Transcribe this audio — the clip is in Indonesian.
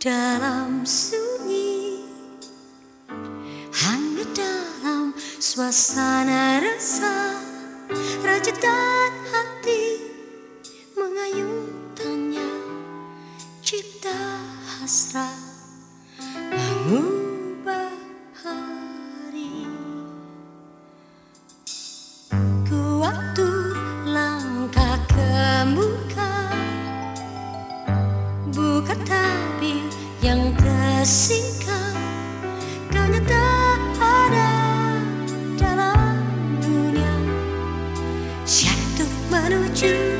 dalam sunyi Hangat dalam suasana resah raja tak. Asingkah kau nyata ada dalam dunia. Syaitu menuju